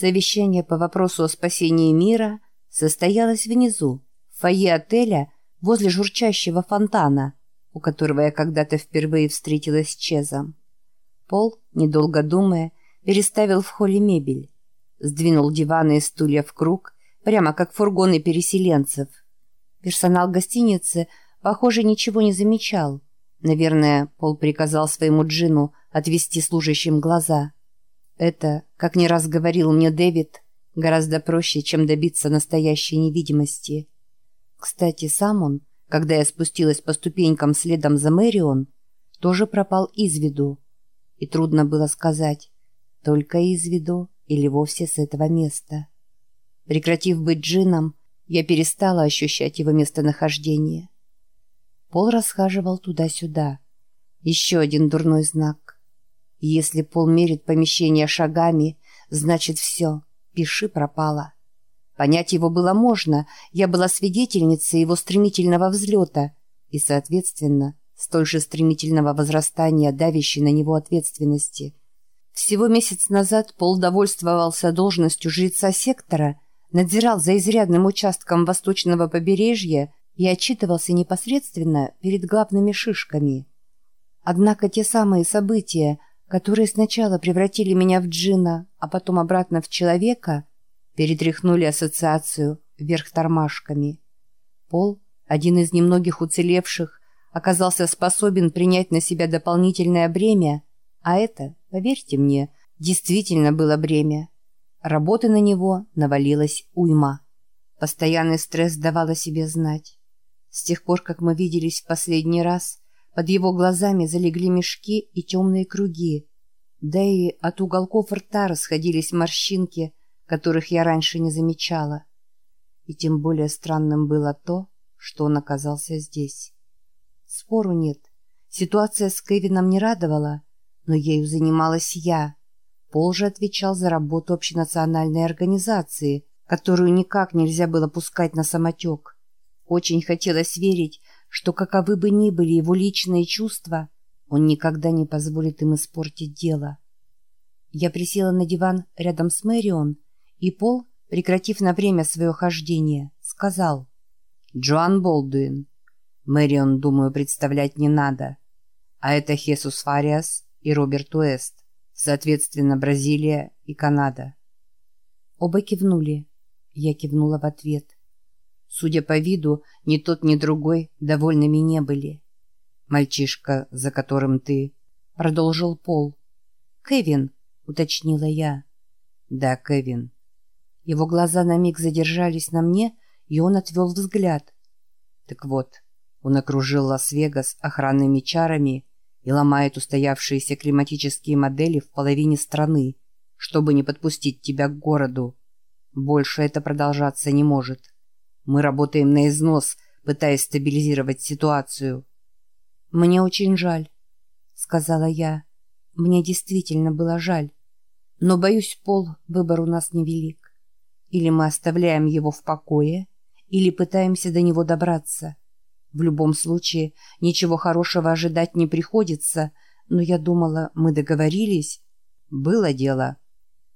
Совещание по вопросу о спасении мира состоялось внизу, в фойе отеля, возле журчащего фонтана, у которого я когда-то впервые встретилась с Чезом. Пол, недолго думая, переставил в холле мебель, сдвинул диваны и стулья в круг, прямо как фургоны переселенцев. Персонал гостиницы, похоже, ничего не замечал. Наверное, Пол приказал своему джину отвести служащим глаза. Это, как не раз говорил мне Дэвид, гораздо проще, чем добиться настоящей невидимости. Кстати, сам он, когда я спустилась по ступенькам следом за Мэрион, тоже пропал из виду. И трудно было сказать, только из виду или вовсе с этого места. Прекратив быть джином, я перестала ощущать его местонахождение. Пол расхаживал туда-сюда. Еще один дурной знак. Если Пол мерит помещение шагами, значит все, пиши пропало. Понять его было можно, я была свидетельницей его стремительного взлета и, соответственно, столь же стремительного возрастания давящей на него ответственности. Всего месяц назад Пол довольствовался должностью жреца сектора, надзирал за изрядным участком восточного побережья и отчитывался непосредственно перед главными шишками. Однако те самые события, которые сначала превратили меня в джина, а потом обратно в человека, перетряхнули ассоциацию вверх тормашками. Пол, один из немногих уцелевших, оказался способен принять на себя дополнительное бремя, а это, поверьте мне, действительно было бремя. Работы на него навалилась уйма. Постоянный стресс давал о себе знать. С тех пор, как мы виделись в последний раз, под его глазами залегли мешки и темные круги. Да и от уголков рта расходились морщинки, которых я раньше не замечала. И тем более странным было то, что он оказался здесь. Спору нет. Ситуация с Кевином не радовала, но ею занималась я. Пол же отвечал за работу общенациональной организации, которую никак нельзя было пускать на самотек. Очень хотелось верить, что каковы бы ни были его личные чувства, он никогда не позволит им испортить дело. Я присела на диван рядом с Мэрион, и Пол, прекратив на время свое хождение, сказал «Джоан Болдуин. Мэрион, думаю, представлять не надо. А это Хесус Фариас и Роберт Уэст, соответственно, Бразилия и Канада». Оба кивнули. Я кивнула в ответ. Судя по виду, ни тот, ни другой довольными не были. «Мальчишка, за которым ты...» — продолжил Пол. «Кевин», — уточнила я. «Да, Кевин». Его глаза на миг задержались на мне, и он отвел взгляд. Так вот, он окружил Лас-Вегас охранными чарами и ломает устоявшиеся климатические модели в половине страны, чтобы не подпустить тебя к городу. Больше это продолжаться не может. Мы работаем на износ, пытаясь стабилизировать ситуацию. «Мне очень жаль», — сказала я. «Мне действительно было жаль. Но, боюсь, Пол, выбор у нас невелик. Или мы оставляем его в покое, или пытаемся до него добраться. В любом случае, ничего хорошего ожидать не приходится, но я думала, мы договорились. Было дело.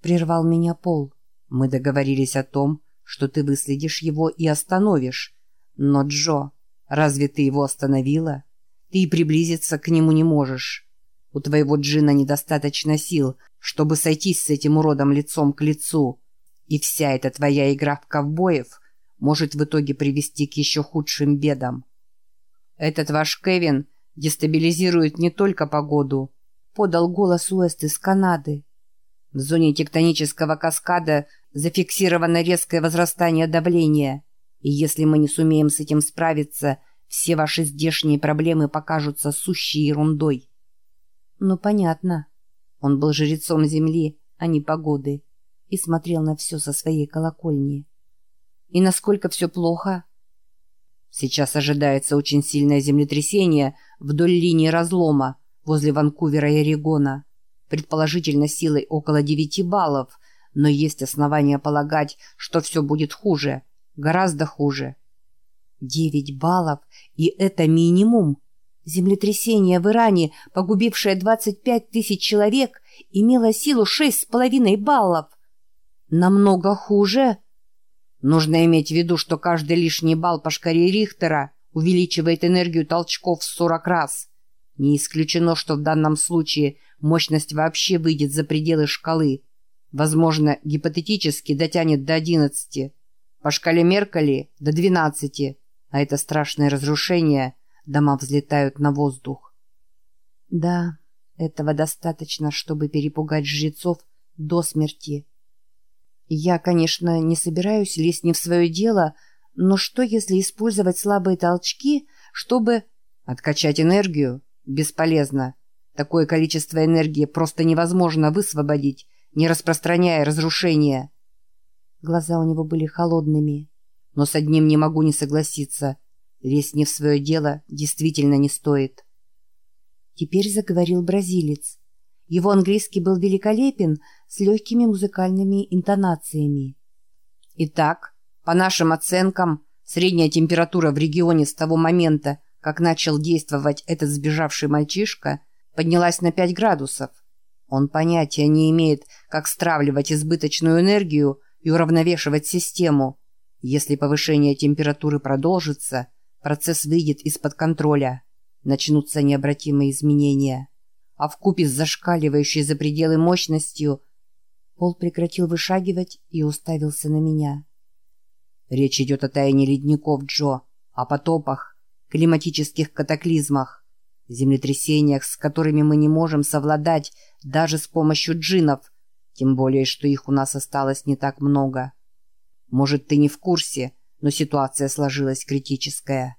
Прервал меня Пол. Мы договорились о том, что ты выследишь его и остановишь. Но, Джо, разве ты его остановила? Ты и приблизиться к нему не можешь. У твоего Джина недостаточно сил, чтобы сойтись с этим уродом лицом к лицу. И вся эта твоя игра в ковбоев может в итоге привести к еще худшим бедам. Этот ваш Кевин дестабилизирует не только погоду, подал голос Уэст из Канады. В зоне тектонического каскада зафиксировано резкое возрастание давления, и если мы не сумеем с этим справиться, все ваши здешние проблемы покажутся сущей ерундой. Ну, понятно. Он был жрецом земли, а не погоды, и смотрел на все со своей колокольни. И насколько все плохо? Сейчас ожидается очень сильное землетрясение вдоль линии разлома возле Ванкувера и Орегона, предположительно силой около 9 баллов, но есть основания полагать, что все будет хуже, гораздо хуже. Девять баллов, и это минимум. Землетрясение в Иране, погубившее 25 тысяч человек, имело силу шесть с половиной баллов. Намного хуже? Нужно иметь в виду, что каждый лишний балл по шкале Рихтера увеличивает энергию толчков в 40 раз. Не исключено, что в данном случае мощность вообще выйдет за пределы шкалы. Возможно, гипотетически дотянет до 11. По шкале Меркали – до 12. А это страшное разрушение. Дома взлетают на воздух. Да, этого достаточно, чтобы перепугать жрецов до смерти. Я, конечно, не собираюсь лезть не в свое дело, но что, если использовать слабые толчки, чтобы... Откачать энергию? Бесполезно. Такое количество энергии просто невозможно высвободить, не распространяя разрушения. Глаза у него были холодными. Но с одним не могу не согласиться. Лезть не в свое дело действительно не стоит. Теперь заговорил бразилец. Его английский был великолепен, с легкими музыкальными интонациями. Итак, по нашим оценкам, средняя температура в регионе с того момента, как начал действовать этот сбежавший мальчишка, поднялась на 5 градусов. Он понятия не имеет, как стравливать избыточную энергию и уравновешивать систему. Если повышение температуры продолжится, процесс выйдет из-под контроля начнутся необратимые изменения. А в купе с зашкаливающей за пределы мощностью Пол прекратил вышагивать и уставился на меня. Речь идет о таянии ледников, Джо, о потопах, климатических катаклизмах, землетрясениях, с которыми мы не можем совладать даже с помощью джинов, тем более, что их у нас осталось не так много. Может, ты не в курсе, но ситуация сложилась критическая.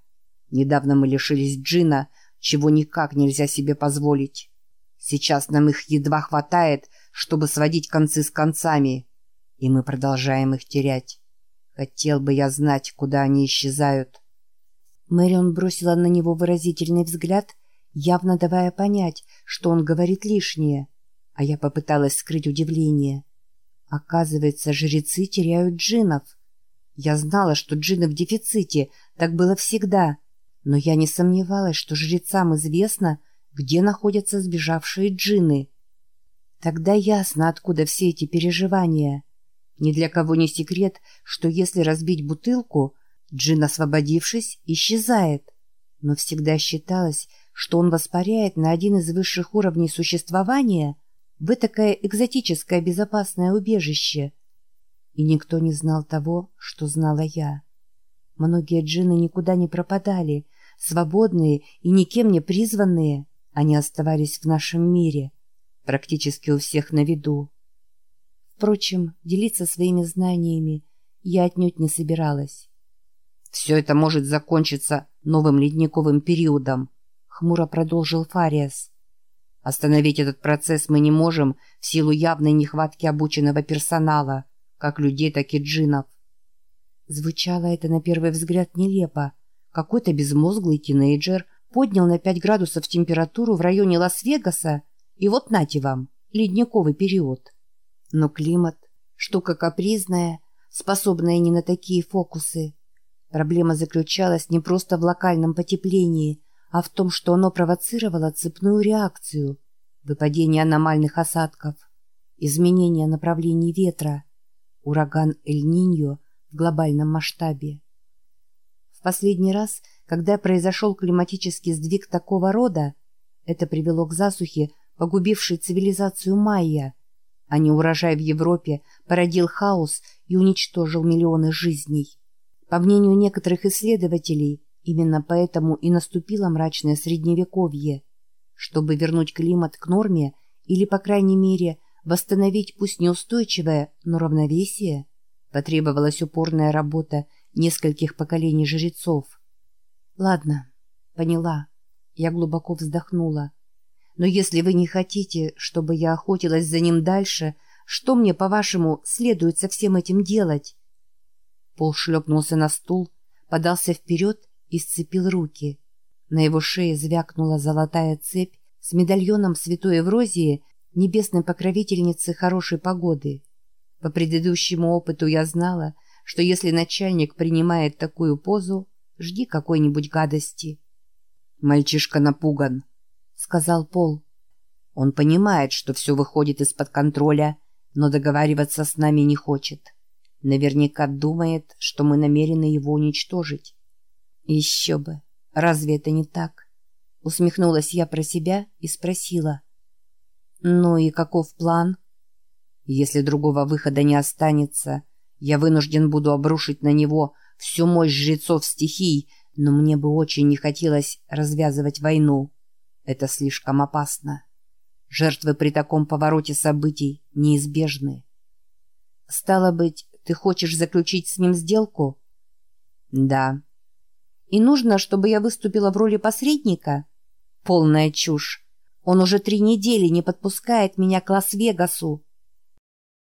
Недавно мы лишились джина, чего никак нельзя себе позволить. Сейчас нам их едва хватает, чтобы сводить концы с концами, и мы продолжаем их терять. Хотел бы я знать, куда они исчезают. Мэрион бросила на него выразительный взгляд, явно давая понять, что он говорит лишнее, а я попыталась скрыть удивление. Оказывается, жрецы теряют джинов. Я знала, что джины в дефиците, так было всегда — но я не сомневалась, что жрецам известно, где находятся сбежавшие джинны. Тогда ясно, откуда все эти переживания. Ни для кого не секрет, что если разбить бутылку, джин, освободившись, исчезает. Но всегда считалось, что он воспаряет на один из высших уровней существования в такое экзотическое безопасное убежище. И никто не знал того, что знала я. Многие джинны никуда не пропадали, свободные и никем не призванные, они оставались в нашем мире, практически у всех на виду. Впрочем, делиться своими знаниями я отнюдь не собиралась. «Все это может закончиться новым ледниковым периодом», — хмуро продолжил Фариас. «Остановить этот процесс мы не можем в силу явной нехватки обученного персонала, как людей, так и джинов. Звучало это на первый взгляд нелепо. Какой-то безмозглый тинейджер поднял на 5 градусов температуру в районе Лас-Вегаса, и вот нате вам, ледниковый период. Но климат – штука капризная, способная не на такие фокусы. Проблема заключалась не просто в локальном потеплении, а в том, что оно провоцировало цепную реакцию – выпадение аномальных осадков, изменение направлений ветра, ураган Эль-Ниньо в глобальном масштабе. В последний раз, когда произошел климатический сдвиг такого рода, это привело к засухе, погубившей цивилизацию майя, а не урожай в Европе породил хаос и уничтожил миллионы жизней. По мнению некоторых исследователей, именно поэтому и наступило мрачное средневековье. Чтобы вернуть климат к норме или, по крайней мере, восстановить пусть неустойчивое, но равновесие – Потребовалась упорная работа нескольких поколений жрецов. Ладно, поняла. Я глубоко вздохнула. Но если вы не хотите, чтобы я охотилась за ним дальше, что мне, по-вашему, следует со всем этим делать? Пол шлепнулся на стул, подался вперед и сцепил руки. На его шее звякнула золотая цепь с медальоном святой Еврозии, небесной покровительницы хорошей погоды. По предыдущему опыту я знала, что если начальник принимает такую позу, жди какой-нибудь гадости. «Мальчишка напуган», — сказал Пол. «Он понимает, что все выходит из-под контроля, но договариваться с нами не хочет. Наверняка думает, что мы намерены его уничтожить. Еще бы. Разве это не так? Усмехнулась я про себя и спросила. Ну и каков план? Если другого выхода не останется, я вынужден буду обрушить на него всю мощь жрецов стихий, но мне бы очень не хотелось развязывать войну. Это слишком опасно. Жертвы при таком повороте событий неизбежны. Стало быть, ты хочешь заключить с ним сделку? Да. И нужно, чтобы я выступила в роли посредника? Полная чушь. Он уже три недели не подпускает меня к Лас-Вегасу.